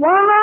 وما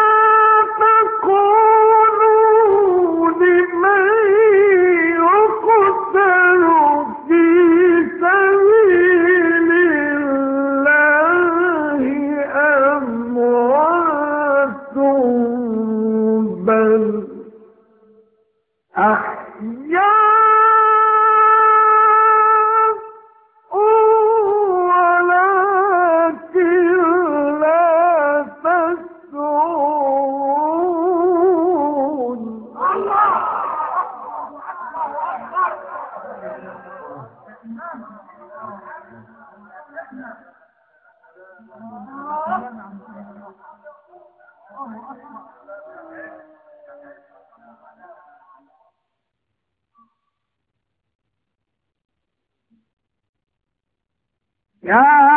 يا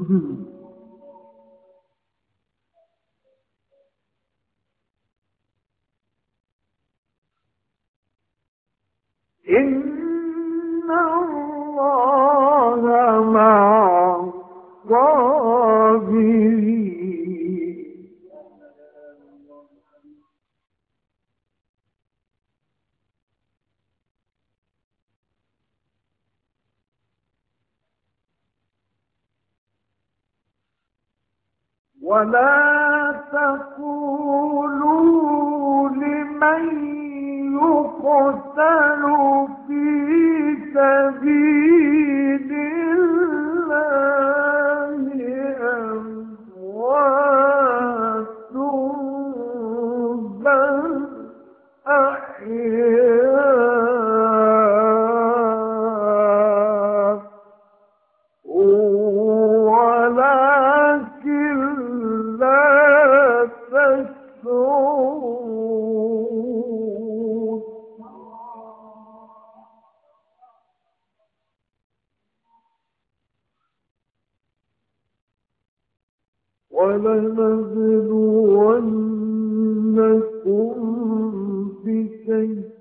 إن الله مع ولا تقولوا لمن يقتل في سبيل الله أموات بل أحياء ولنبلونكم بشيء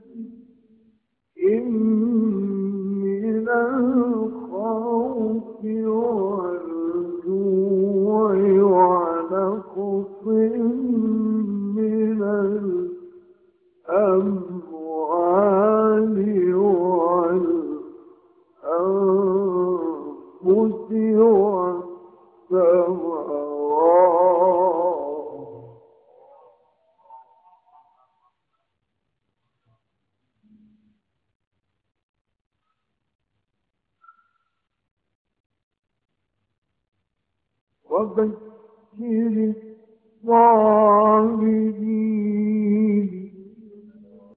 وبشر الصابرين